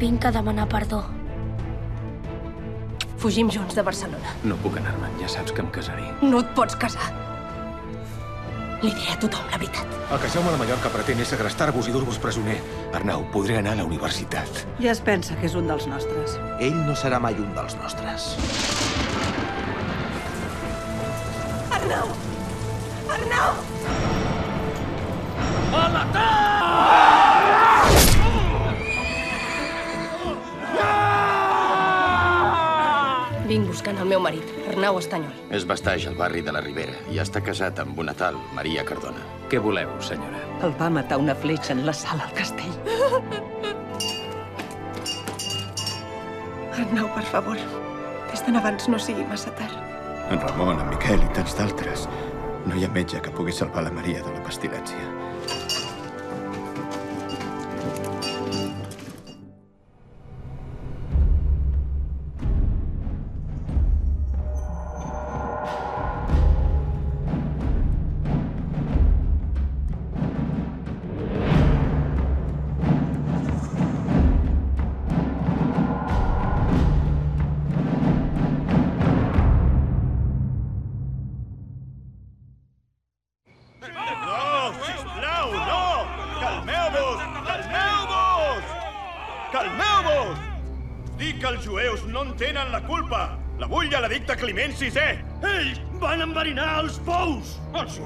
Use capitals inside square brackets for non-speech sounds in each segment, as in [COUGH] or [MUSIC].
Vinc a demanar perdó. Fugim junts de Barcelona. No puc anar-me'n, ja saps que em casaré. No et pots casar. Li diré a tothom la veritat. El que Jaume de Mallorca pretén és segrestar-vos i dur-vos presoner. Arnau, podré anar a la universitat. Ja es pensa que és un dels nostres. Ell no serà mai un dels nostres. Arnau! Arnau! Vinc buscant el meu marit, Arnau Estanyol. És bastaix al barri de la Ribera i està casat amb una tal Maria Cardona. Què voleu, senyora? El va matar una fletxa en la sala al castell. Arnau, per favor, fes-te'n abans no sigui massa tard. En Ramon, en Miquel i tants d'altres. No hi ha metge que pugui salvar la Maria de la pestilència.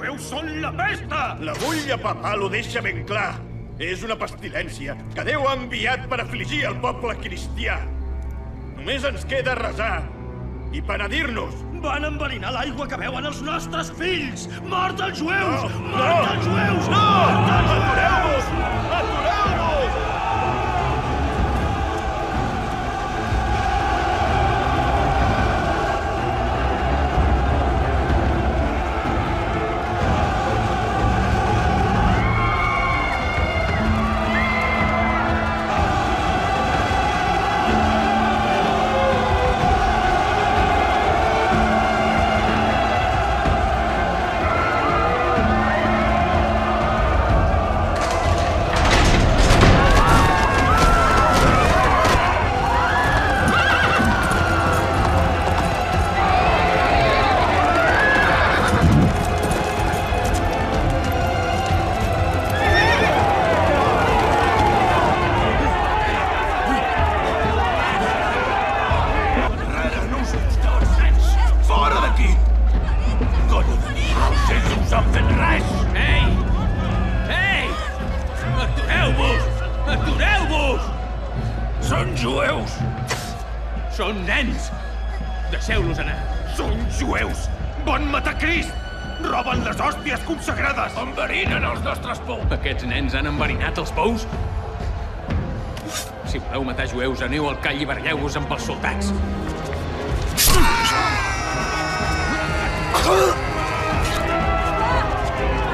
Els jueus són la pesta! La butlla papal ho deixa ben clar. És una pestilència que Déu ha enviat per afligir el poble cristià. Només ens queda resar i penedir-nos. Van enverinar l'aigua que beuen els nostres fills! Mort als jueus! No, Mort als jueus! No! Atureu-vos! Atureu-vos! Jueus, aneu al call i baralleu-vos amb els soldats.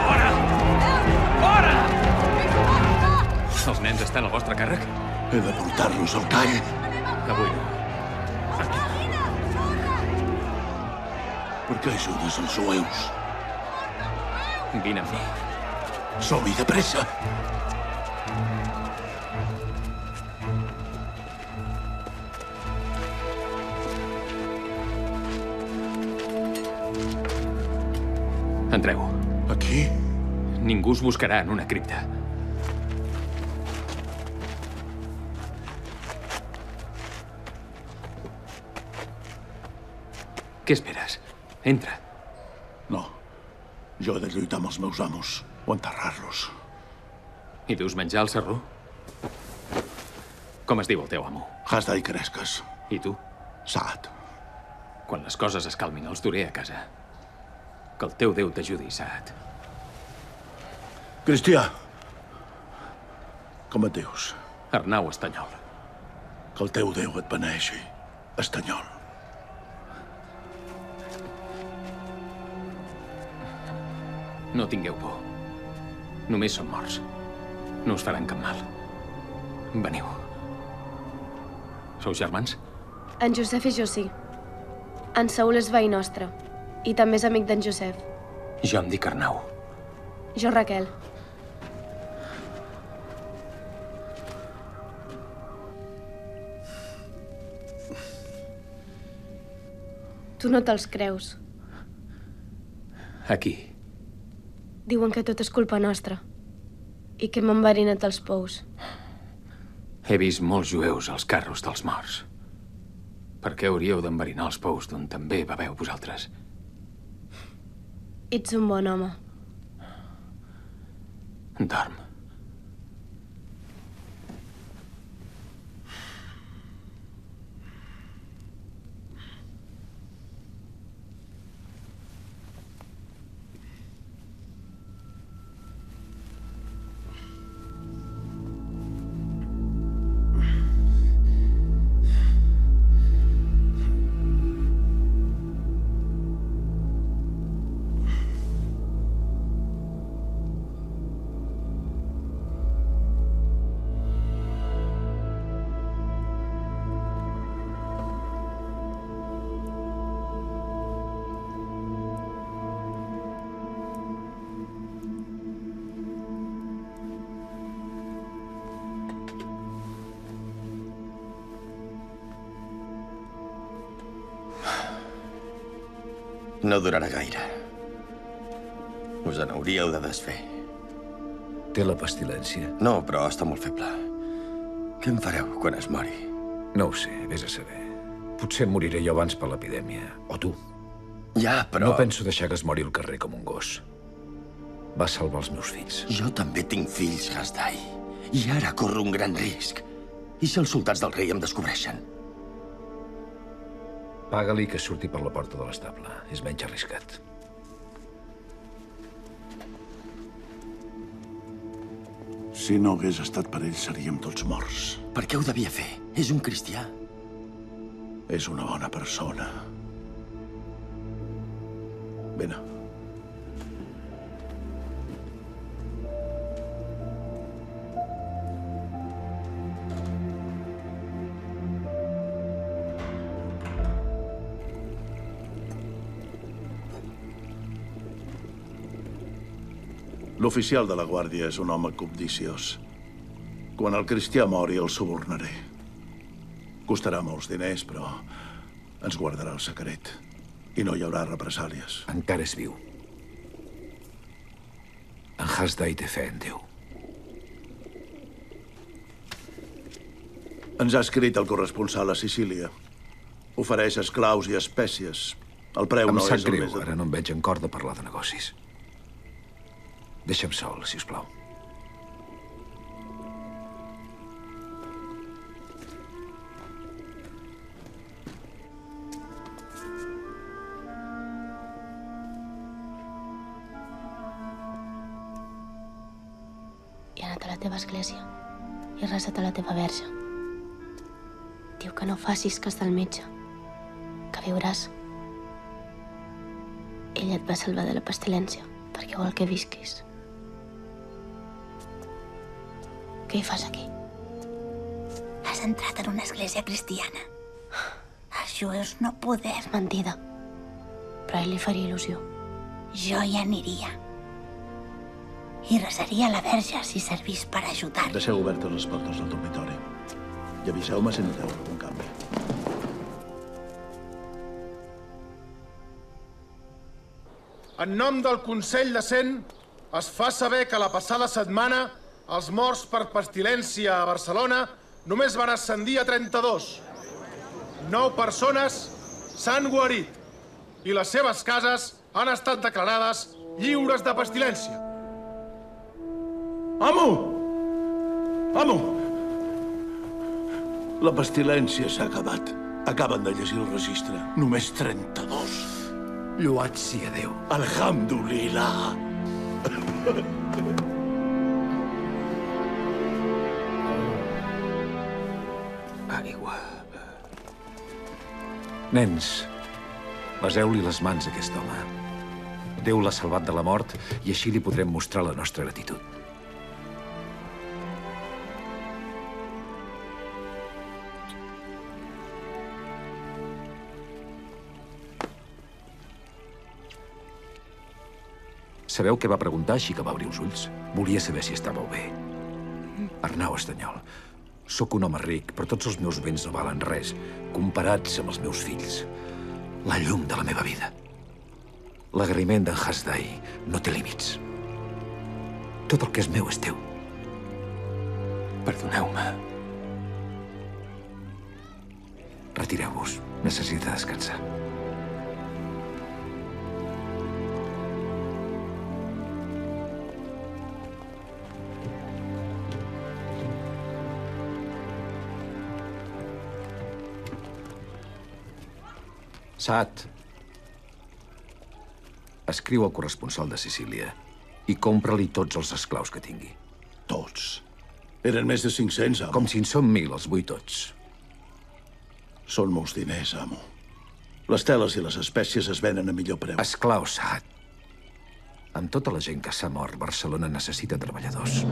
Fora! Fora! Els nens estan al vostre càrrec? He de portar-los al call. Avui no. Per què ajudes els jueus? Vine amb mi. Som-hi de pressa! Entreu. Aquí? Ningú us buscarà en una cripta. Què esperes? Entra. No. Jo he de lluitar amb els meus amos o enterrar-los. I dus menjar al serró? Com es diu el teu amo? Hasda i Cresques. I tu? Saad. Quan les coses es calmin, els duré a casa. Que el teu Déu t'ajudi, Saad. Cristià! Com et dius? Arnau Estanyol. Que el teu Déu et beneixi, Estanyol. No tingueu por. Només són morts. No us faran cap mal. Veniu. Sou germans? En Josep i jo sí. En Saúl és veí nostre. I també és amic d'en Josep. Jo em dic Arnau. Jo Raquel. Tu no te'ls creus. Aquí. Diuen que tot és culpa nostra. I que hem enverinat els pous. He vist molts jueus als carros dels morts. Per què hauríeu d'enverinar els pous d'on també beveu vosaltres? Ets un bon home. Durarà gaire. Us en hauríeu de desfer. Té la pestilència? No, però està molt feble. Què en fareu quan es mori? No ho sé, vés a saber. Potser moriré jo abans per l'epidèmia. O tu. Ja, però... No penso deixar que es mori al carrer com un gos. Va salvar els meus fills. Jo també tinc fills, Hasdai. I ara corro un gran risc. I si els soldats del rei em descobreixen? Paga-li que surti per la porta de l'estable. És menys arriscat. Si no hagués estat per ell, seríem tots morts. Per què ho devia fer? És un cristià. És una bona persona. Vine. L'oficial de la guàrdia és un home cobdiciós. Quan el cristià mori, el subornaré. Costarà molts diners, però ens guardarà el secret. I no hi haurà represàlies. Encara és viu. En Hasdai té fe en Déu. Ens ha escrit el corresponsal a Sicília. Ofereix esclaus i espècies. El preu Em no sap és el greu, més... ara no em veig en cor de parlar de negocis. Deixa'm sol, si us plau. La teva església i resat a la teva verge. Diu que no facis cas del metge, que viuràs. Ella et va salvar de la pestilència perquè vol que visquis. Què hi fas aquí? Has entrat en una església cristiana. Els jueus no podem. És mentida. Però a ell li faria il·lusió. Jo hi aniria. I resaria a la verge si servís per ajudar. Deixeu obertes les portes del dormitori. I aviseu-me si noteu algun canvi. En nom del Consell de Cent, es fa saber que la passada setmana els morts per pestilència a Barcelona només van ascendir a 32. Nou persones s'han guarit i les seves cases han estat declarades lliures de pestilència. Amo! Amo! La pestilència s'ha acabat. Acaben de llegir el registre. Només 32. Lloat sia Déu. Alhamdulillah. Aigua. Nens, beseu-li les mans a aquest home. Déu l'ha salvat de la mort i així li podrem mostrar la nostra gratitud. Sabeu què va preguntar així que va obrir els ulls? Volia saber si estàveu bé. Arnau Estanyol, sóc un home ric, però tots els meus béns no valen res, comparats amb els meus fills. La llum de la meva vida. L'agraïment d'en Hasdai no té límits. Tot el que és meu és teu. Perdoneu-me. Retireu-vos. Necessita descansar. Saad. Escriu al corresponsal de Sicília i compra-li tots els esclaus que tingui. Tots? Eren més de 500, amo. Com si en són mil, els vull tots. Són molts diners, amo. Les teles i les espècies es venen a millor preu. Esclaus, Saad. Amb tota la gent que s'ha mort, Barcelona necessita treballadors.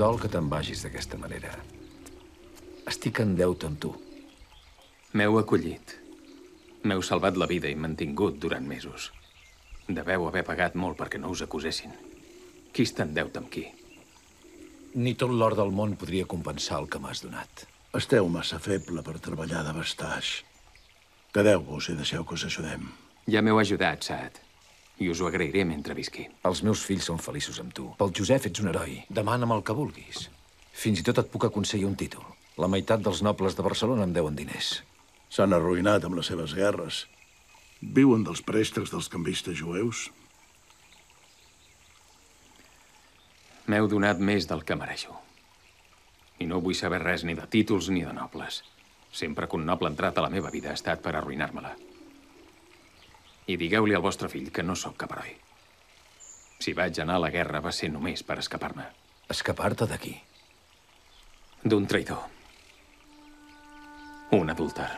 Dol que te'n vagis d'aquesta manera. Estic en deute amb tu. M'heu acollit. M'heu salvat la vida i mantingut durant mesos. Deveu haver pagat molt perquè no us acusessin. Qui està en deute amb qui? Ni tot l'or del món podria compensar el que m'has donat. Esteu massa feble per treballar de bastaix. Quedeu-vos i deixeu que us ajudem. Ja m'heu ajudat, Saad. I us ho agrairé mentre visqui. Els meus fills són feliços amb tu. Pel Josep ets un heroi. Demana'm el que vulguis. Fins i tot et puc aconseguir un títol. La meitat dels nobles de Barcelona em deuen diners. S'han arruïnat amb les seves guerres. Viuen dels préstecs dels canvistes jueus. M'heu donat més del que mereixo. I no vull saber res ni de títols ni de nobles. Sempre que un noble ha entrat a la meva vida ha estat per arruïnar-me-la. I digueu-li al vostre fill que no sóc cap heroi. Si vaig anar a la guerra va ser només per escapar-me. Escapar-te d'aquí? D'un traïdor. Un adúlter.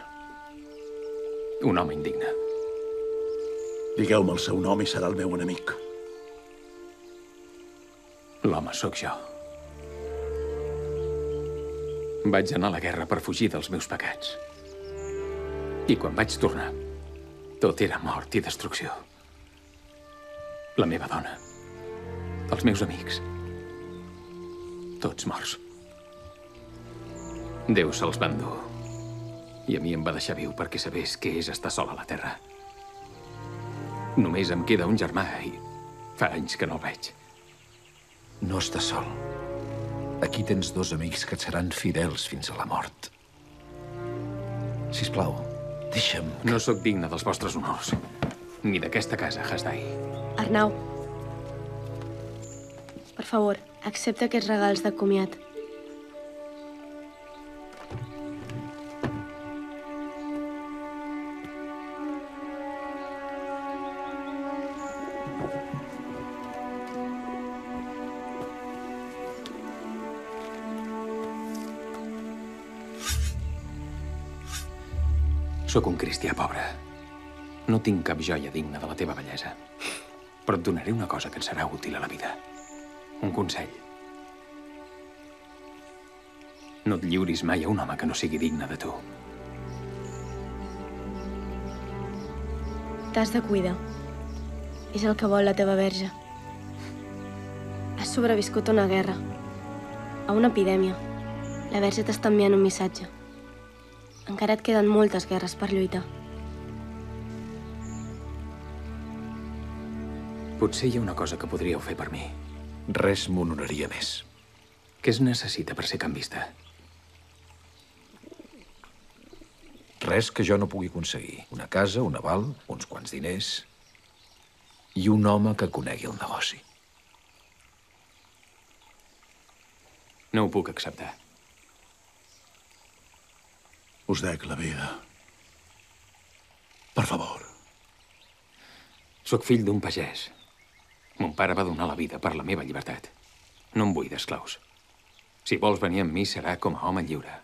Un home indigne. Digueu-me el seu nom i serà el meu enemic. L'home sóc jo. Vaig anar a la guerra per fugir dels meus pecats. I quan vaig tornar, tot era mort i destrucció. La meva dona, els meus amics, tots morts. Déu se'ls va endur. I a mi em va deixar viu perquè sabés què és estar sol a la Terra. Només em queda un germà i fa anys que no el veig. No estàs sol. Aquí tens dos amics que et seran fidels fins a la mort. Sisplau, deixa'm... No sóc digne dels vostres honors. Ni d'aquesta casa, Hasdai. Arnau. Per favor, accepta aquests regals de comiat. Sóc un cristià pobre. No tinc cap joia digna de la teva bellesa. Però et donaré una cosa que et serà útil a la vida. Un consell. No et lliuris mai a un home que no sigui digne de tu. T'has de cuidar. És el que vol la teva verge. Has sobreviscut a una guerra. A una epidèmia. La verge t'està enviant un missatge. Encara et queden moltes guerres per lluitar. Potser hi ha una cosa que podríeu fer per mi. Res m'honoraria més. Què es necessita per ser canvista? Res que jo no pugui aconseguir. Una casa, un aval, uns quants diners... I un home que conegui el negoci. No ho puc acceptar. Us dec la vida. Per favor. Sóc fill d'un pagès. Mon pare va donar la vida per la meva llibertat. No em vull d'esclaus. Si vols venir amb mi, serà com a home lliure.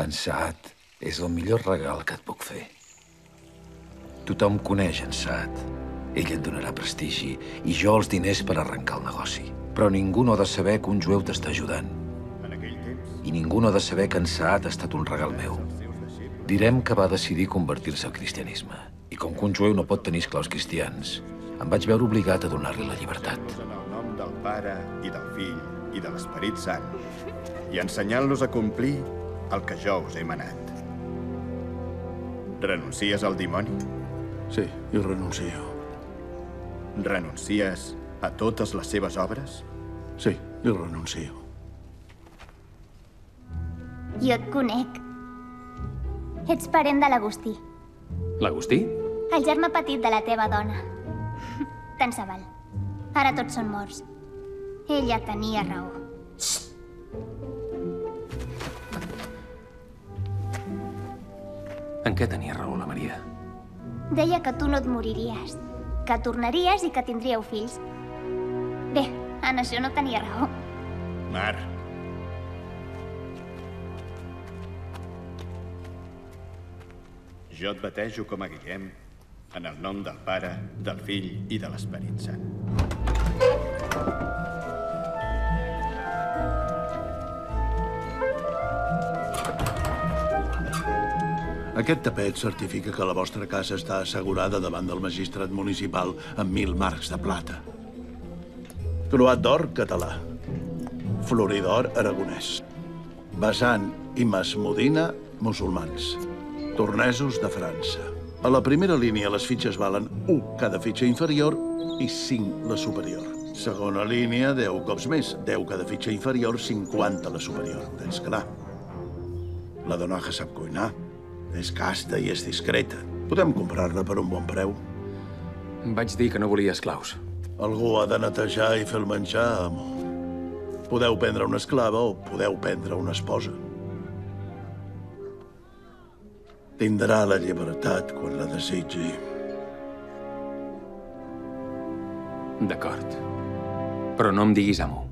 En Saad és el millor regal que et puc fer. Tothom coneix en Saad. Ell et donarà prestigi i jo els diners per arrencar el negoci. Però ningú no ha de saber que un jueu t'està ajudant. I ningú no ha de saber que en Saad ha estat un regal meu. Direm que va decidir convertir-se al cristianisme. I com que un jueu no pot tenir esclaus cristians, em vaig veure obligat a donar-li la llibertat. en el nom del Pare i del Fill i de l'Esperit Sant, i ensenyant-los a complir el que jo us he manat. Renuncies al dimoni? Sí, hi renuncio. Renuncies a totes les seves obres? Sí, hi renuncio. Jo et conec. Ets parent de l'Agustí, L'Agustí? el germà petit de la teva dona. [LAUGHS] Tant se val. Ara tots són morts. Ella tenia raó. En què tenia raó la Maria? Deia que tu no et moriries, que tornaries i que tindríeu fills. Bé, en això no tenia raó. Mar. Jo et batejo com a Guillem en el nom del Pare, del Fill i de l'Esperit Sant. Aquest tapet certifica que la vostra casa està assegurada davant del magistrat municipal amb mil marcs de plata. Croat d'or català. Floridor aragonès. Basant i Masmodina musulmans. Tornesos de França. A la primera línia les fitxes valen 1 cada fitxa inferior i 5 la superior. Segona línia, 10 cops més. 10 cada fitxa inferior, 50 la superior. Tens clar. La dona que sap cuinar. És casta i és discreta. Podem comprar-la per un bon preu. Vaig dir que no volia esclaus. Algú ha de netejar i fer el menjar, amo. Podeu prendre una esclava o podeu prendre una esposa. Tindrà la llibertat quan la desitgi. D'acord. Però no em diguis amo.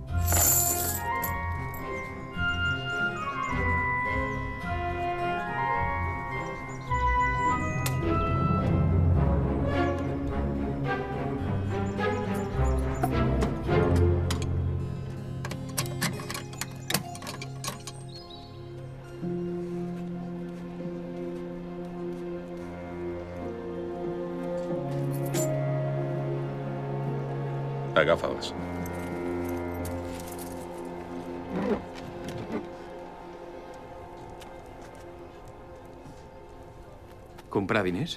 Comprar diners?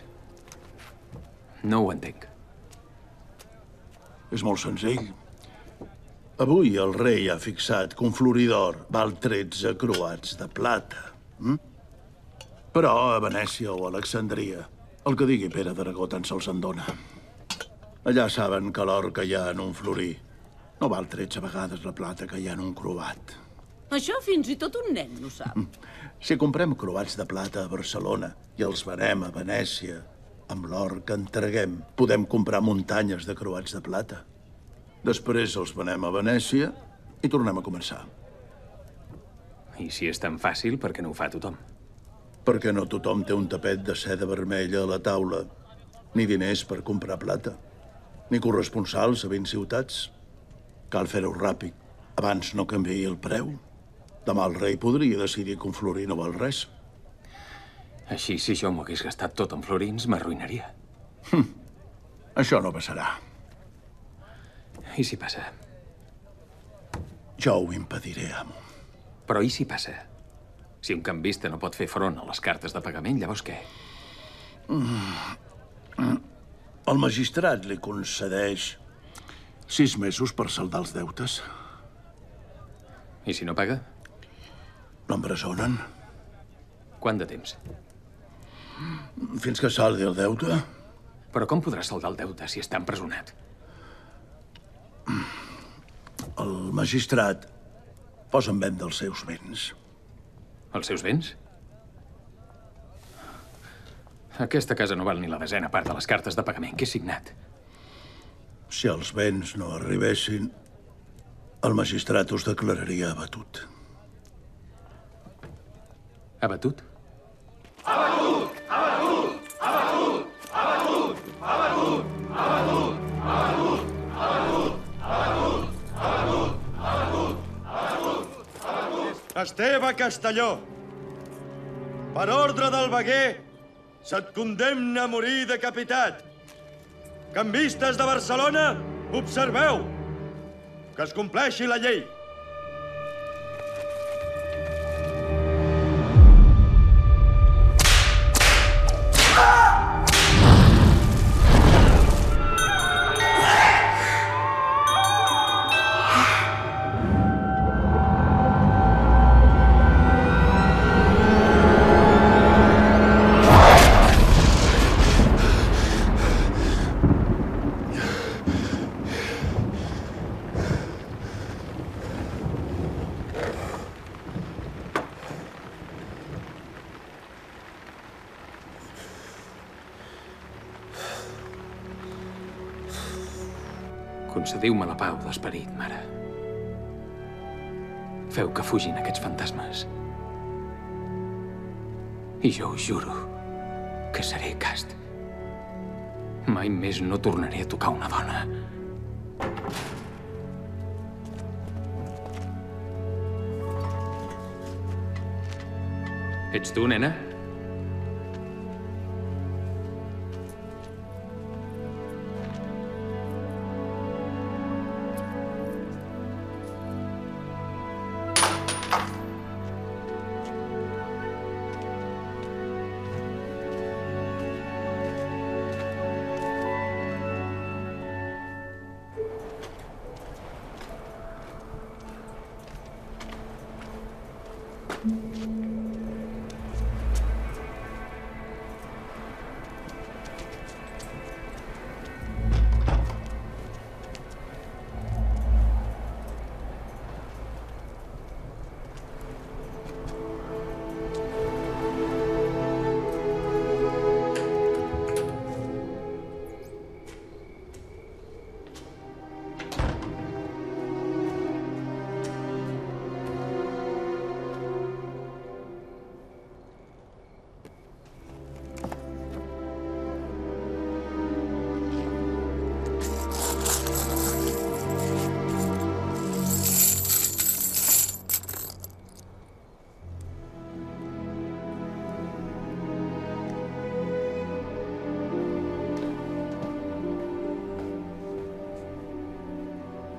No ho entenc. És molt senzill. Avui el rei ha fixat que un floridor val 13 croats de plata. Hm? Però a Venècia o Alexandria, el que digui Pere d'Aragó tan sols en dona. Allà saben que l'or que hi ha en un florí no val 13 vegades la plata que hi ha en un croat. Això fins i tot un nen no sap. Si comprem croats de plata a Barcelona i els venem a Venècia, amb l'or que entreguem, podem comprar muntanyes de croats de plata. Després els venem a Venècia i tornem a començar. I si és tan fàcil, per què no ho fa tothom? Perquè no tothom té un tapet de seda vermella a la taula, ni diners per comprar plata, ni corresponsals a 20 ciutats. Cal fer-ho ràpid, abans no canviï el preu. Demà el rei podria decidir que un florí no val res. Així, si jo m'ho hagués gastat tot en florins, m'arruïnaria. Això no passarà. I si passa? Jo ho impediré, amo. Però i si passa? Si un canvista no pot fer front a les cartes de pagament, llavors què? El magistrat li concedeix sis mesos per saldar els deutes. I si no paga? L'empresonen Quant de temps? fins que saldi el deute. Però com podrà saldar el deute si està empresonat? El magistrat posa en venda els seus béns. Els seus béns? Aquesta casa no val ni la desena part de les cartes de pagament que he signat. Si els vents no arribessin, el magistrat us declararia abatut. Abatut? Abatut! Abatut! Abatut! Abatut! Abatut! Abatut! Abatut! Abatut! Abatut! Abatut! Abatut! Esteve Castelló, per ordre del veguer, se't condemna a morir decapitat. Canvistes de Barcelona, observeu que es compleixi la llei. Concediu-me la pau d'esperit, mare. Feu que fugin aquests fantasmes. I jo us juro que seré cast. Mai més no tornaré a tocar una dona. Ets tu, nena?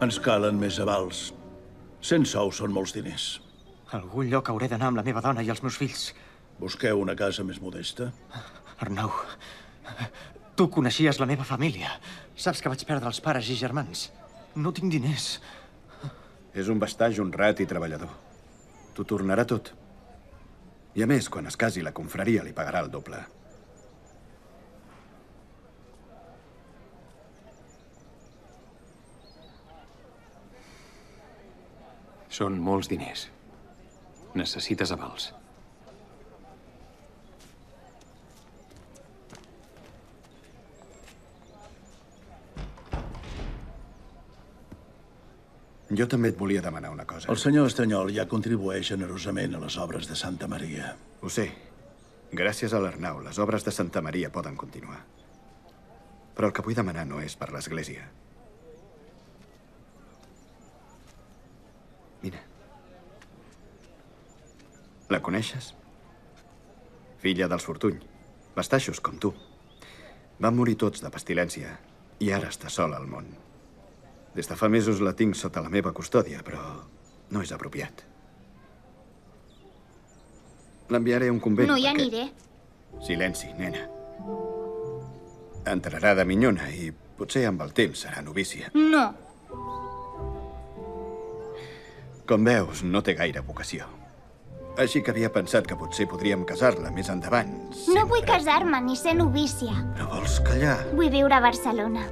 Ens calen més avals. Cent sous són molts diners. A algun lloc hauré d'anar amb la meva dona i els meus fills. Busqueu una casa més modesta? Arnau, tu coneixies la meva família. Saps que vaig perdre els pares i germans. No tinc diners. És un bastatge honrat i treballador. T'ho tornarà tot. I a més, quan es casi, la confraria li pagarà el doble. Són molts diners. Necessites avals. Jo també et volia demanar una cosa. El senyor Estanyol ja contribueix generosament a les obres de Santa Maria. Ho sé. Gràcies a l'Arnau, les obres de Santa Maria poden continuar. Però el que vull demanar no és per l'Església. Mira. La coneixes? Filla dels Fortuny. Bastaixos com tu. Van morir tots de pestilència i ara està sola al món. Des de fa mesos la tinc sota la meva custòdia, però no és apropiat. L'enviaré a un convent. No hi perquè- aniré. Silenci, nena. Entrarà de minyona i potser amb el temps serà novícia. No. Com veus, no té gaire vocació. Així que havia pensat que potser podríem casar-la més endavant. No vull casar-me ni ser novícia. Però vols callar? Vull viure a Barcelona.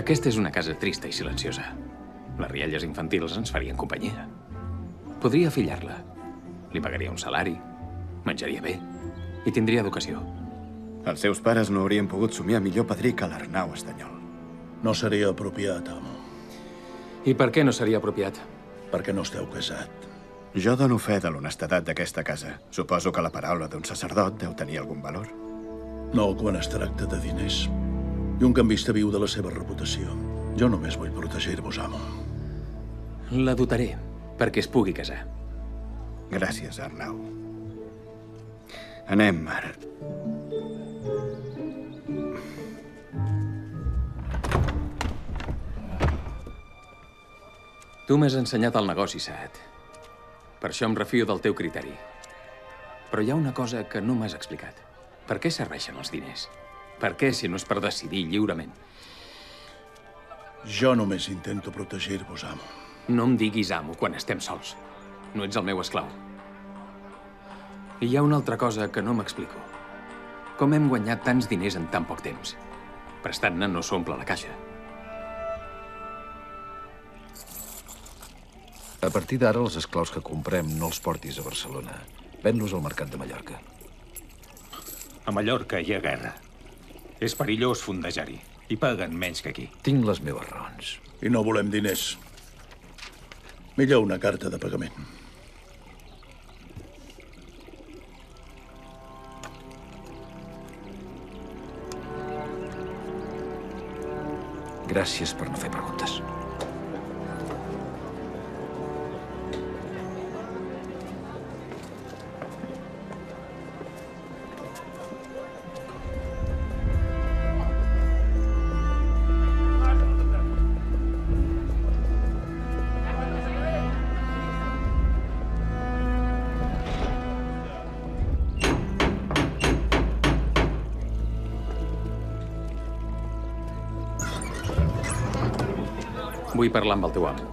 Aquesta és una casa trista i silenciosa. Les rialles infantils ens farien companyia. Podria fillar-la. Li pagaria un salari, menjaria bé i tindria educació. Els seus pares no haurien pogut somiar millor padrí que l'Arnau Estanyol. No seria apropiat, amo. I per què no seria apropiat? Perquè no esteu casat. Jo dono fe de l'honestedat d'aquesta casa. Suposo que la paraula d'un sacerdot deu tenir algun valor. No quan es tracta de diners. I un canvista viu de la seva reputació. Jo només vull protegir-vos, amo. La dotaré perquè es pugui casar. Gràcies, Arnau. Anem, ara. Tu m'has ensenyat el negoci, Saad. Per això em refio del teu criteri. Però hi ha una cosa que no m'has explicat. Per què serveixen els diners? Per què, si no és per decidir lliurement? Jo només intento protegir-vos, amo. No em diguis amo quan estem sols. No ets el meu esclau. I hi ha una altra cosa que no m'explico. Com hem guanyat tants diners en tan poc temps? Prestant-ne no s'omple la caixa. A partir d'ara, els esclaus que comprem no els portis a Barcelona. Ven-los al mercat de Mallorca. A Mallorca hi ha guerra. És perillós fondejar-hi. I paguen menys que aquí. Tinc les meves raons. I no volem diners. Millor una carta de pagament. Gràcies per no fer. Vull parlar amb el teu amo.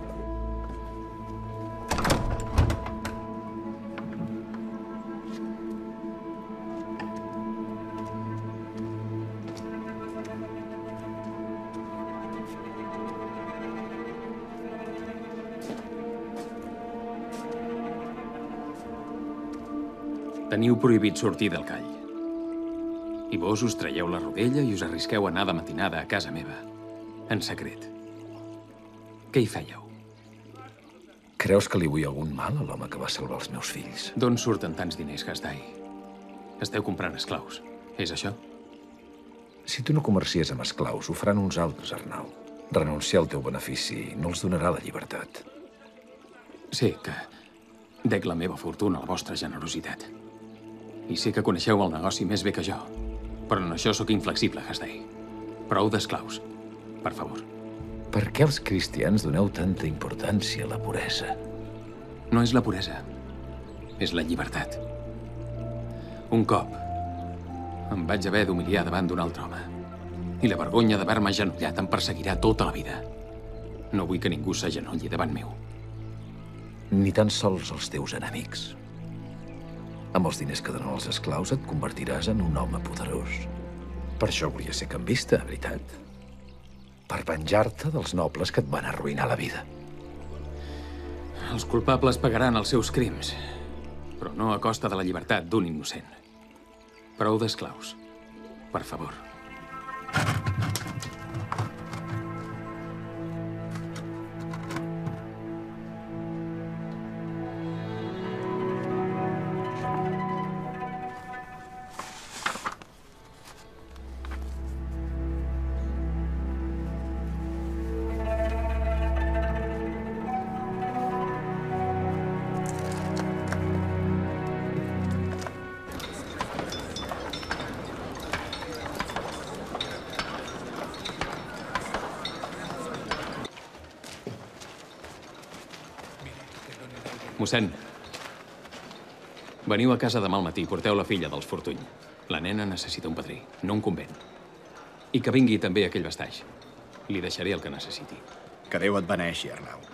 Teniu prohibit sortir del call. I vos us traieu la rodella i us arrisqueu a anar de matinada a casa meva. En secret. Què hi fèieu? Creus que li vull algun mal a l'home que va salvar els meus fills? D'on surten tants diners, Gastai? Esteu comprant esclaus, és això? Si tu no comercies amb esclaus, ho faran uns altres, Arnau. Renunciar al teu benefici no els donarà la llibertat. Sí, que dec la meva fortuna a la vostra generositat. I sé que coneixeu el negoci més bé que jo. Però en això sóc inflexible, Hasdai. Prou d'esclaus. Per favor. Per què els cristians doneu tanta importància a la puresa? No és la puresa. És la llibertat. Un cop em vaig haver d'humiliar davant d'un altre home. I la vergonya d'haver-me agenollat em perseguirà tota la vida. No vull que ningú s'agenolli davant meu. Ni tan sols els teus enemics. Amb els diners que donen els esclaus et convertiràs en un home poderós. Per això volia ser canvista, veritat? Per venjar-te dels nobles que et van arruïnar la vida. Els culpables pagaran els seus crims, però no a costa de la llibertat d'un innocent. Prou d'esclaus. Per favor. Mossèn, veniu a casa demà al matí i porteu la filla dels Fortuny. La nena necessita un padrí, no un convent. I que vingui també aquell bastaix. Li deixaré el que necessiti. Que Déu et beneixi, Arnau.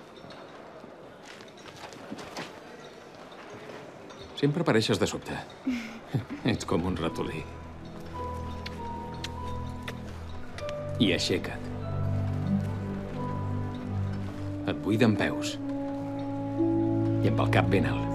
Sempre apareixes de sobte. Ets com un ratolí. I aixeca't. Et vull d'en peus. I amb el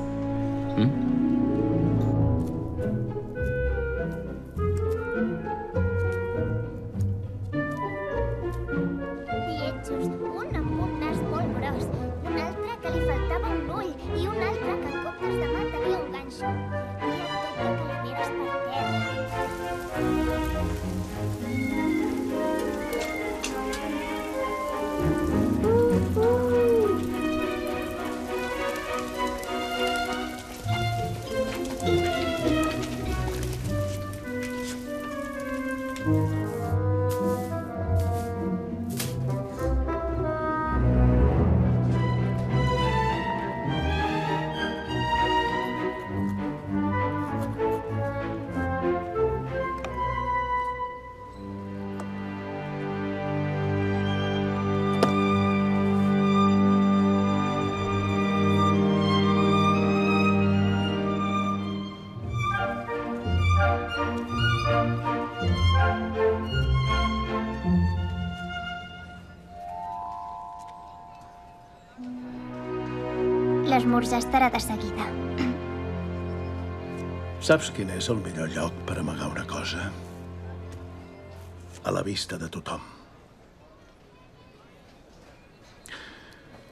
esmorzar estarà de seguida. Saps quin és el millor lloc per amagar una cosa? A la vista de tothom.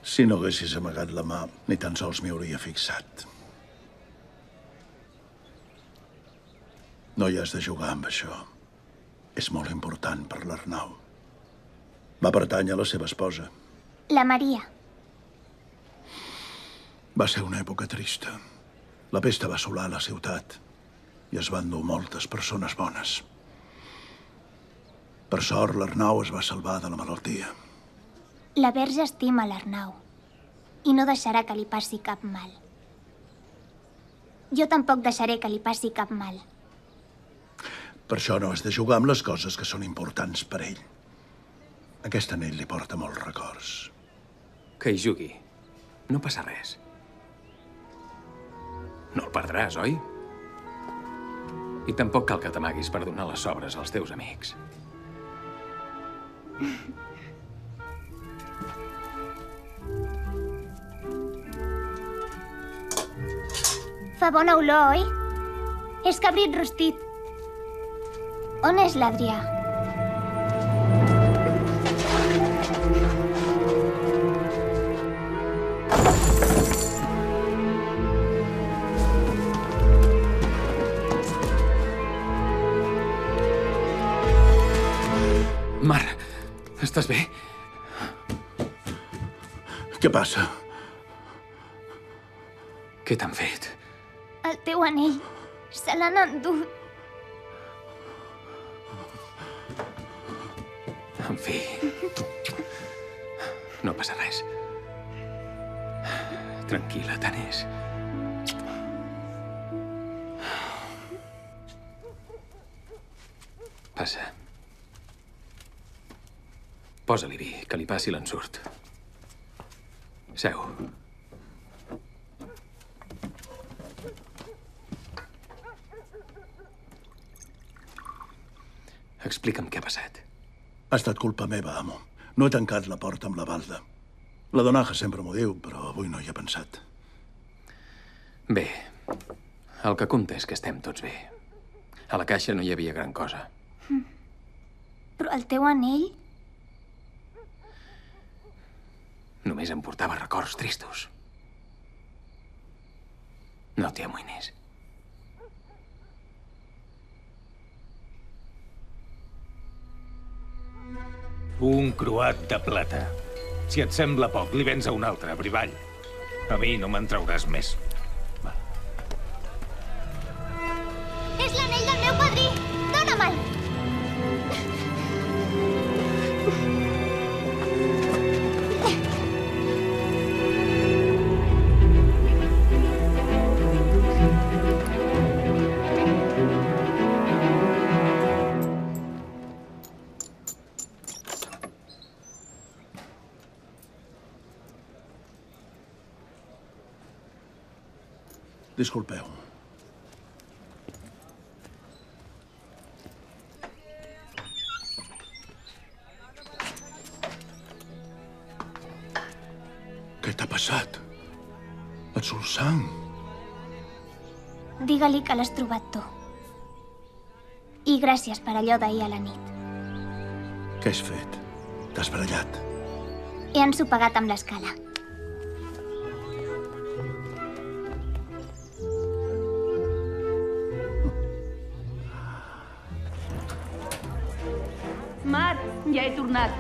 Si no haguessis amagat la mà, ni tan sols m'hi hauria fixat. No hi has de jugar amb això. És molt important per l'Arnau. Va pertànyer a la seva esposa. La Maria. Va ser una època trista. La pesta va assolar la ciutat i es van dur moltes persones bones. Per sort, l'Arnau es va salvar de la malaltia. La Verge estima l'Arnau i no deixarà que li passi cap mal. Jo tampoc deixaré que li passi cap mal. Per això no has de jugar amb les coses que són importants per ell. Aquest anell li porta molts records. Que hi jugui. No passa res. No el perdràs, oi? I tampoc cal que t'amaguis per donar les sobres als teus amics. Fa bona olor, oi? És cabrit rostit. On és l'Adrià? Estàs bé? Què passa? Què t'han fet? El teu anell. Se l'han endut. En fi... No passa res. Tranquil·la, tant és. Passa. Posa-li vi, que li passi l'ensurt. Seu. Explica'm què ha passat. Ha estat culpa meva, amo. No he tancat la porta amb la balda. La donaja sempre m'ho diu, però avui no hi he pensat. Bé, el que compta és que estem tots bé. A la caixa no hi havia gran cosa. Però el teu anell... Només em portava records tristos. No t'hi amoïnis. Un croat de plata. Si et sembla poc, li vens a un altre, Brivall. A mi no me'n trauràs més. Disculpeu. Què t'ha passat? Et surt sang. Digue-li que l'has trobat tu. I gràcies per allò d'ahir a la nit. Què has fet? T'has barallat? He ensopegat amb l'escala. Tornat.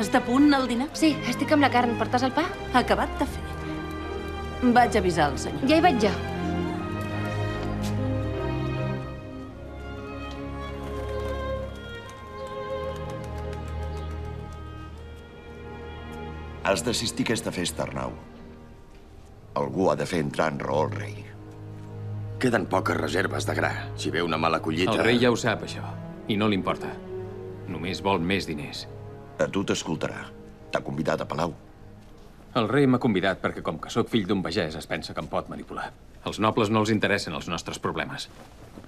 Està a punt el dinar? Sí, estic amb la carn. Portes el pa? Acabat de fer. Vaig avisar el senyor. Ja hi vaig jo. Has d'assistir a aquesta festa, Arnau. Algú ha de fer entrar en raó el rei. Queden poques reserves de gra. Si ve una mala collita... El rei ja ho sap, això. I no li importa. Només vol més diners. A tu t'escoltarà. T'ha convidat a Palau. El rei m'ha convidat perquè, com que sóc fill d'un pagès, es pensa que em pot manipular. Els nobles no els interessen els nostres problemes.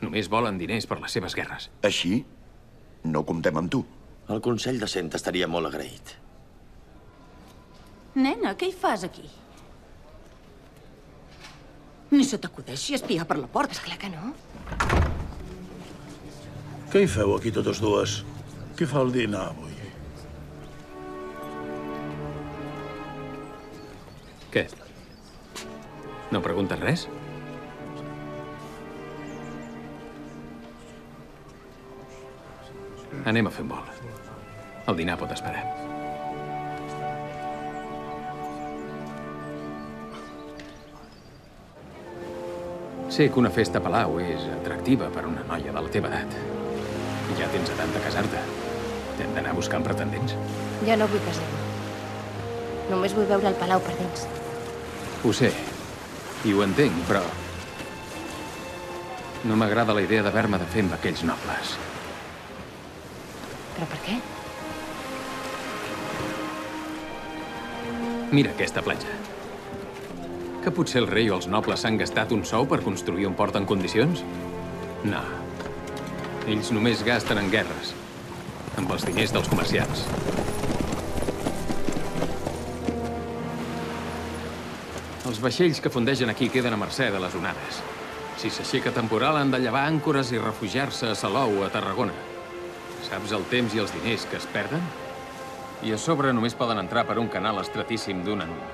Només volen diners per les seves guerres. Així, no comptem amb tu. El Consell de Cent estaria molt agraït. Nena, què hi fas aquí? Ni se t'acudeixi espiar per la porta. Esclar que no. Què hi feu aquí totes dues? Qui fa el dinar avui? Què? No preguntes res? Anem a fer un vol. El dinar pot esperar. Sé que una festa a Palau és atractiva per una noia de la teva edat. Ja tens edat de casar-te. T'hem d'anar buscant pretendents. Jo no vull casar-me. Només vull veure el palau per dins. Ho sé. I ho entenc, però... No m'agrada la idea d'haver-me de fer amb aquells nobles. Però per què? Mira aquesta platja. Que potser el rei o els nobles s'han gastat un sou per construir un port en condicions? No. Ells només gasten en guerres. Amb els diners dels comerciants. Els vaixells que fondegen aquí queden a mercè de les onades. Si s'aixeca temporal, han de llevar àncores i refugiar-se a Salou, a Tarragona. Saps el temps i els diners que es perden? I a sobre només poden entrar per un canal estratíssim d'un en un.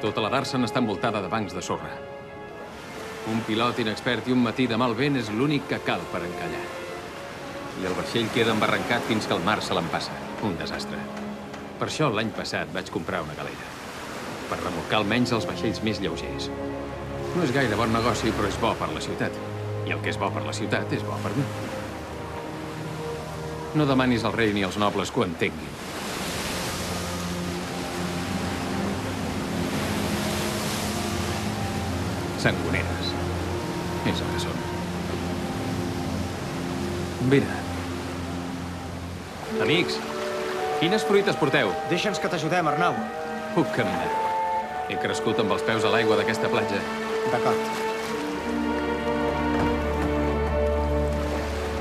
Tota la Darsen està envoltada de bancs de sorra. Un pilot inexpert i un matí de mal vent és l'únic que cal per encallar. I el vaixell queda embarrancat fins que el mar se l'empassa. Un desastre. Per això l'any passat vaig comprar una galera. Per remolcar almenys els vaixells més lleugers. No és gaire bon negoci, però és bo per la ciutat. I el que és bo per la ciutat és bo per mi. No demanis al rei ni als nobles que ho entenguin. Sangoneres. És el que són. Vine. Amics, quines fruites porteu? Deixa'ns que t'ajudem, Arnau. Puc caminar. He crescut amb els peus a l'aigua d'aquesta platja. D'acord.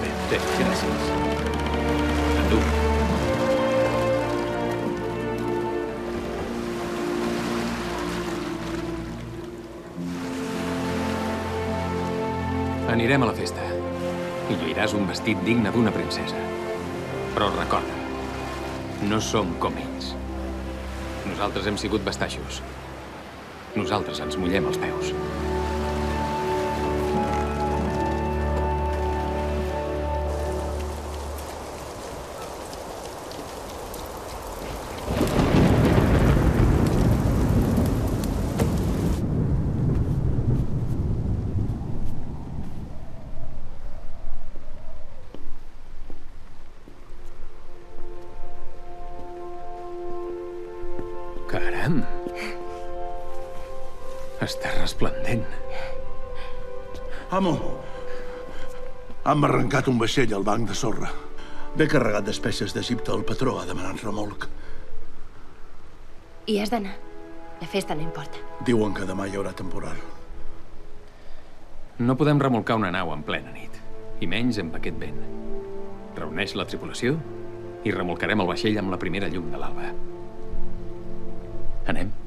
Bé, bé, gràcies. Endu. Anirem a la festa. I lluiràs un vestit digne d'una princesa. Però recorda, no som com ells. Nosaltres hem sigut bastaixos. Nosaltres ens mullem els peus. Hem arrencat un vaixell al banc de sorra. Ve carregat d'espècies d'Egipte el patró a demanar remolc. I has d'anar. La festa no importa. Diuen que demà hi haurà temporal. No podem remolcar una nau en plena nit, i menys amb aquest vent. Reuneix la tripulació i remolcarem el vaixell amb la primera llum de l'alba. Anem.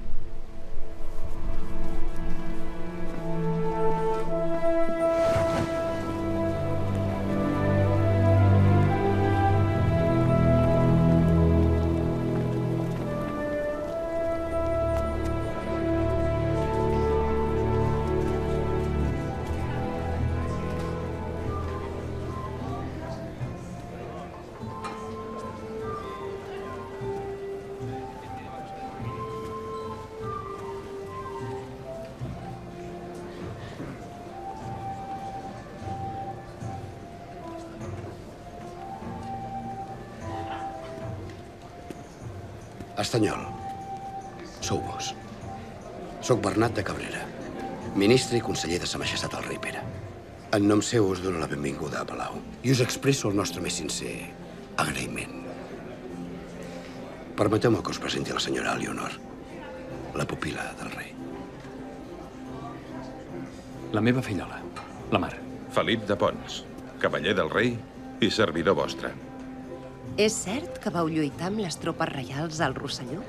Estanyol. Sou vos. Soc Bernat de Cabrera, ministre i conseller de Sa Majestat el rei Pere. En nom seu us dono la benvinguda a Palau i us expresso el nostre més sincer agraïment. Permeteu-me que us presenti la senyora Leonor, la pupila del rei. La meva fillola, la Mar. Felip de Pons, cavaller del rei i servidor vostre. És cert que vau lluitar amb les tropes reials al Rosselló?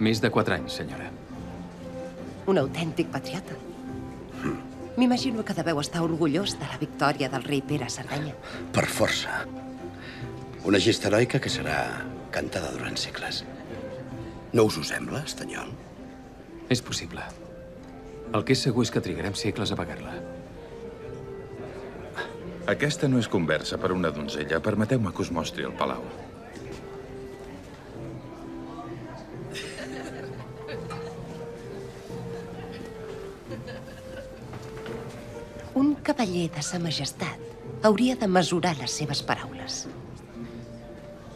Més de quatre anys, senyora. Un autèntic patriota. M'imagino que deveu estar orgullós de la victòria del rei Pere a Cerdanya. Per força. Una gesta heroica que serà cantada durant segles. No us ho sembla, Estanyol? És possible. El que és segur és que trigarem segles a pagar-la. Aquesta no és conversa per una donzella. Permeteu-me que us mostri el palau. Un cavaller de sa majestat hauria de mesurar les seves paraules.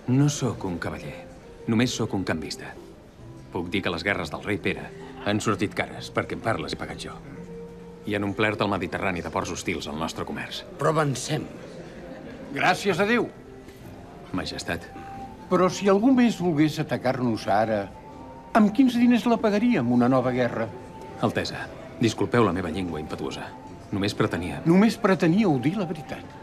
No sóc un cavaller. Només sóc un canvista. Puc dir que les guerres del rei Pere han sortit cares perquè en parles he pagat jo. I han omplert el Mediterrani de ports hostils al nostre comerç. Però avancem. Gràcies a Déu. Majestat. Però si algú més volgués atacar-nos ara, amb quins diners la pagaríem, una nova guerra? Altesa, disculpeu la meva llengua impetuosa. Només pretenia... Només preteníeu dir la veritat.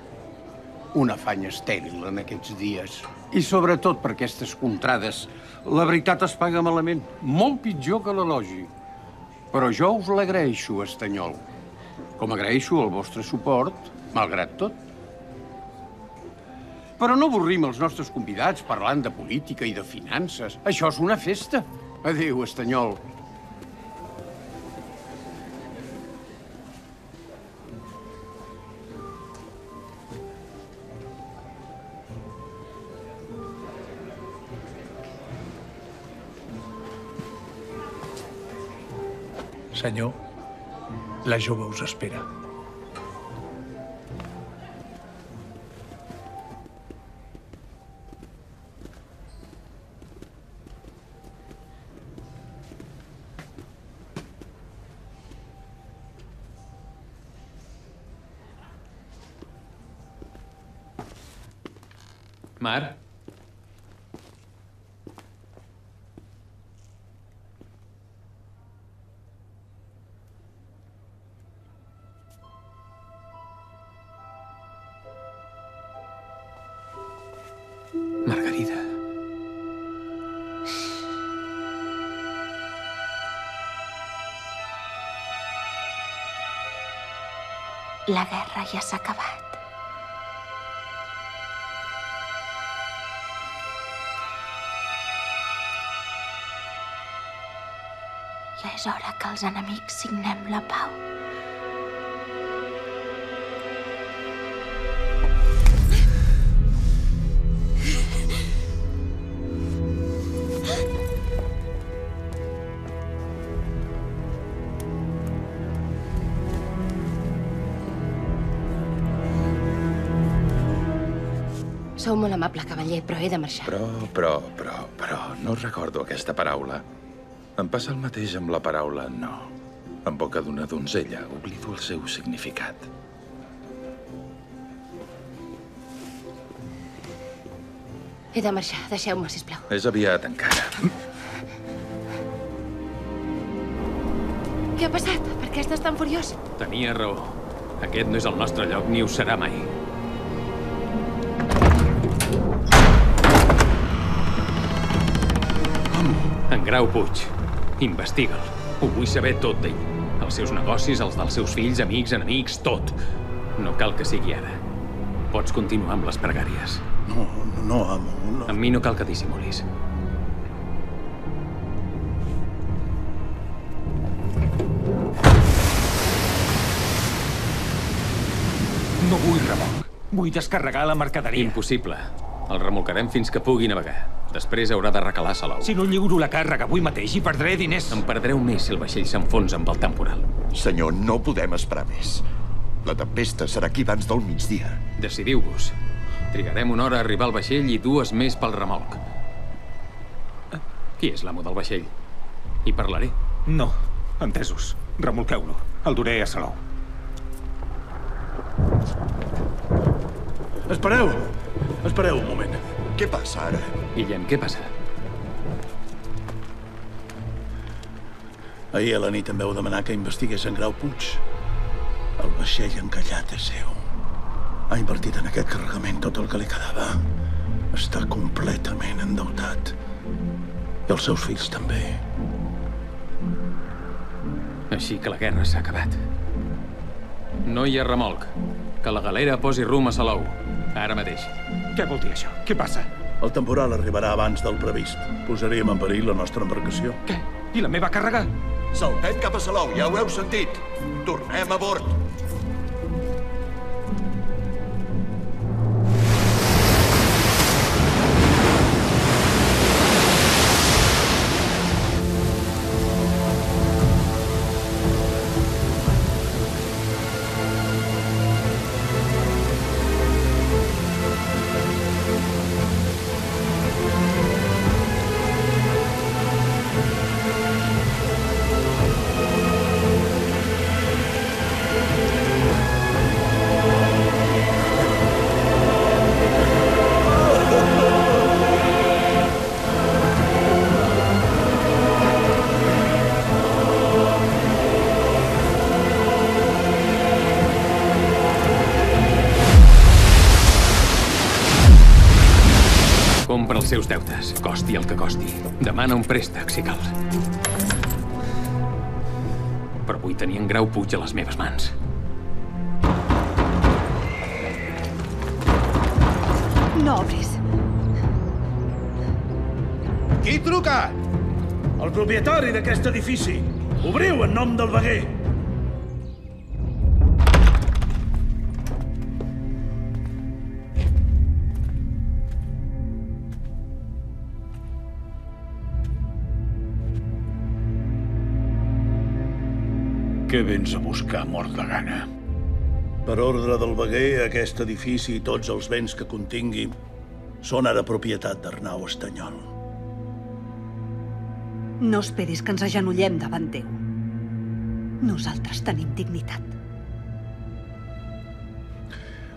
Un afany estèril en aquests dies. I sobretot per aquestes contrades. La veritat es paga malament. Molt pitjor que l'elogi. Però jo us l'agraeixo, Estanyol. Com agraeixo el vostre suport, malgrat tot. Però no avorrim els nostres convidats parlant de política i de finances. Això és una festa. Adéu, Estanyol. Senyor, la jove us espera. Mar? Ja s'ha acabat. Ja és hora que els enemics signem la pau. Sou molt amable, cavaller, però he de marxar. Però, però, però, però, no recordo aquesta paraula. Em passa el mateix amb la paraula no. En boca d'una donzella, oblido el seu significat. He de marxar. Deixeu-me, sisplau. És aviat encara. Què ha passat? Per què estàs tan furiós? Tenia raó. Aquest no és el nostre lloc ni ho serà mai. Grau Puig. Investiga'l. Ho vull saber tot d'ell. Els seus negocis, els dels seus fills, amics, enemics, tot. No cal que sigui ara. Pots continuar amb les pregàries. No, no, amo, no. Amb mi no cal que dissimulis. No vull remolc. Vull descarregar la mercaderia. Impossible. El remolcarem fins que pugui navegar. Després haurà de recalar a Salou. Si no lliuro la càrrega avui mateix, hi perdré diners. En perdreu més si el vaixell s'enfonsa amb el temporal. Senyor, no podem esperar més. La tempesta serà aquí abans del migdia. Decidiu-vos. Trigarem una hora a arribar al vaixell i dues més pel remolc. Qui és l'amo del vaixell? Hi parlaré. No. Entesos. Remolqueu-lo. El duré a Salou. Espereu! Espereu un moment. Què passa ara? Guillem, què passa? Ahir a la nit em veu demanar que investigués en Grau Puig. El vaixell encallat és seu. Ha invertit en aquest carregament tot el que li quedava. Està completament endeutat. I els seus fills també. Així que la guerra s'ha acabat. No hi ha remolc. Que la galera posi rum a Salou. Ara mateix. Què vol dir això? Què passa? El temporal arribarà abans del previst. Posaríem en perill la nostra embarcació. Què? I la meva càrrega? Salpet cap a Salou, ja ho heu sentit. Tornem a bord. Els seus deutes, costi el que costi. Demana un préstec, si cal. Però vull tenir en Grau Puig a les meves mans. No obris. Qui truca? El propietari d'aquest edifici. Obriu en nom del veguer. Vens a buscar, mort de gana? Per ordre del veguer, aquest edifici i tots els béns que contingui són ara propietat d'Arnau Estanyol. No esperis que ens agenollem davant teu. Nosaltres tenim dignitat.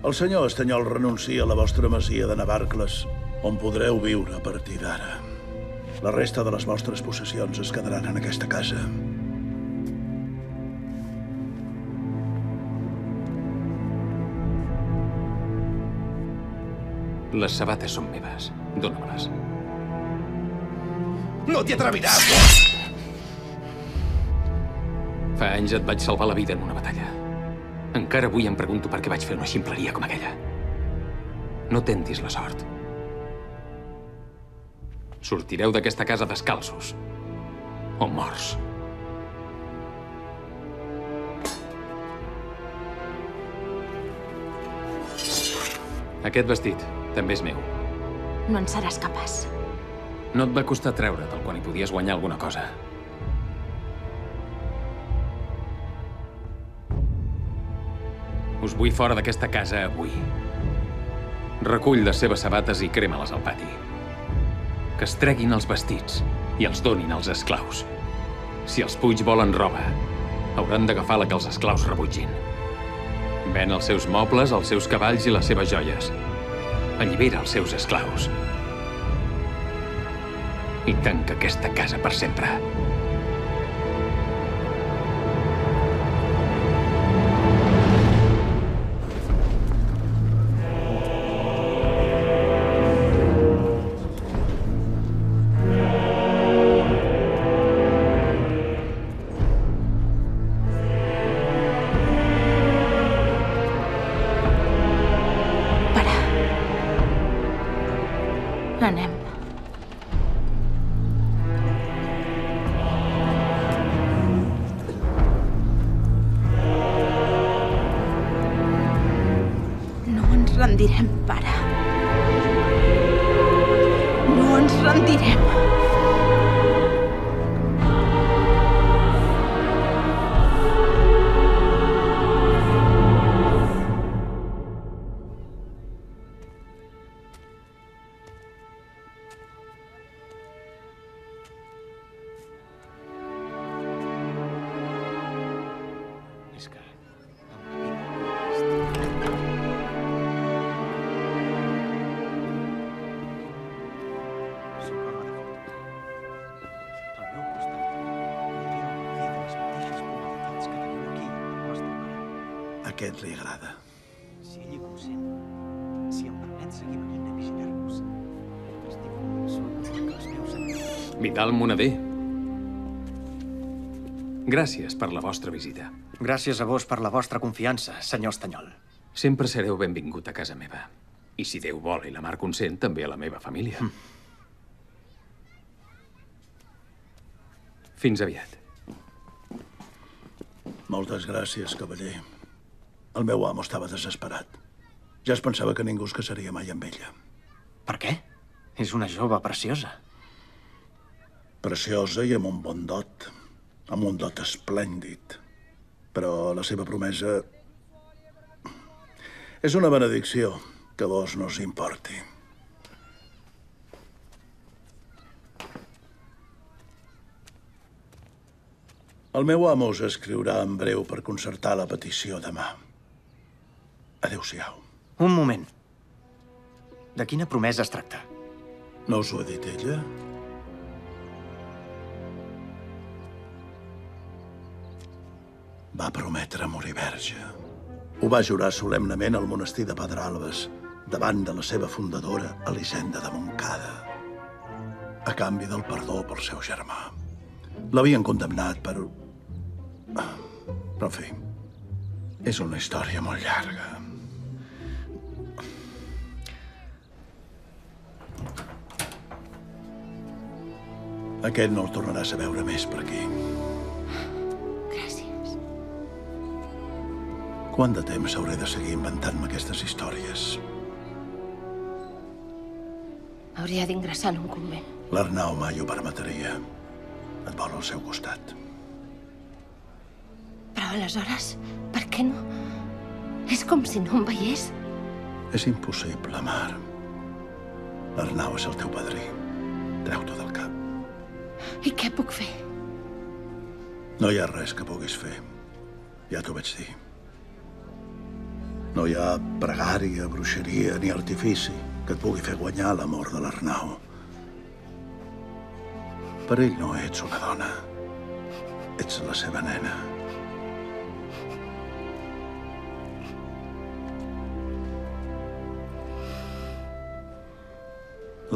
El senyor Estanyol renuncia a la vostra masia de Navarcles, on podreu viure a partir d'ara. La resta de les vostres possessions es quedaran en aquesta casa. Les sabates són meves. Dóna-me-les. No t'hi atreviràs! Fa anys et vaig salvar la vida en una batalla. Encara avui em pregunto per què vaig fer una ximpleria com aquella. No tentis la sort. Sortireu d'aquesta casa descalços. O morts. Aquest vestit també és meu. No en seràs capaç. No et va costar treure'l quan hi podies guanyar alguna cosa. Us vull fora d'aquesta casa avui. Recull les seves sabates i crema-les al pati. Que es treguin els vestits i els donin als esclaus. Si els Puig volen roba, hauran d'agafar la que els esclaus rebutgin. Ven els seus mobles, els seus cavalls i les seves joies. Allibera els seus esclaus. I tanca aquesta casa per sempre. Rendirem, pare. No ens rendirem. Moneder. Gràcies per la vostra visita. Gràcies a vos per la vostra confiança, senyor Estanyol. Sempre sereu benvingut a casa meva. I si Déu vol i la Mar consent, també a la meva família. Mm. Fins aviat. Moltes gràcies, cavaller. El meu amo estava desesperat. Ja es pensava que ningú es casaria mai amb ella. Per què? És una jove preciosa. Preciosa i amb un bon dot. Amb un dot esplèndid. Però la seva promesa... És una benedicció que a vos no us importi. El meu amo us escriurà en breu per concertar la petició demà. Adéu-siau. Un moment. De quina promesa es tracta? No us ho ha dit ella? Va prometre morir verge. Ho va jurar solemnament al monestir de Pedralbes, davant de la seva fundadora, Elisenda de Montcada, a canvi del perdó pel seu germà. L'havien condemnat per... Però, en fi, és una història molt llarga. Aquest no el tornaràs a veure més per aquí. Quant de temps hauré de seguir inventant-me aquestes històries? Hauria d'ingressar en un convent. L'Arnau mai ho permetria. Et vol al seu costat. Però aleshores, per què no? És com si no em veiés. És impossible, Mar. L'Arnau és el teu padrí. Treu-t'ho del cap. I què puc fer? No hi ha res que puguis fer. Ja t'ho vaig dir. No hi ha pregària, bruixeria ni artifici que et pugui fer guanyar l'amor de l'Arnau. Per ell no ets una dona. Ets la seva nena.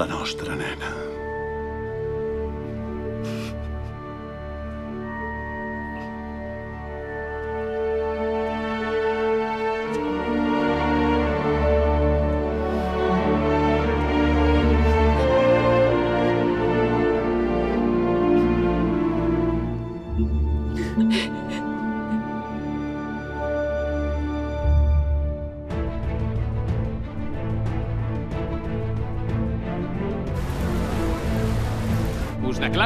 La nostra nena.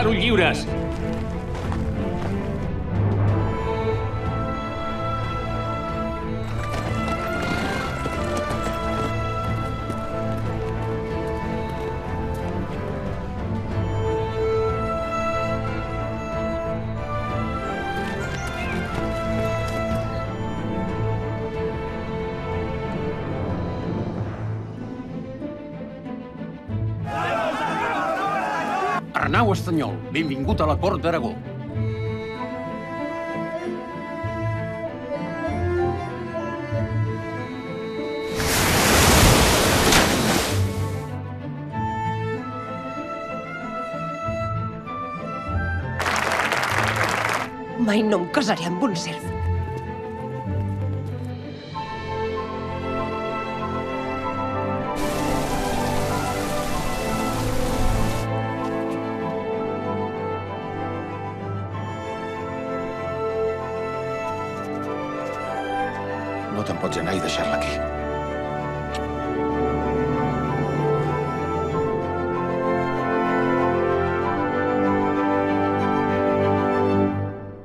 Declaro lliures. Benvingut a la Cort d'Aragó. Mai no em casaré amb un serf.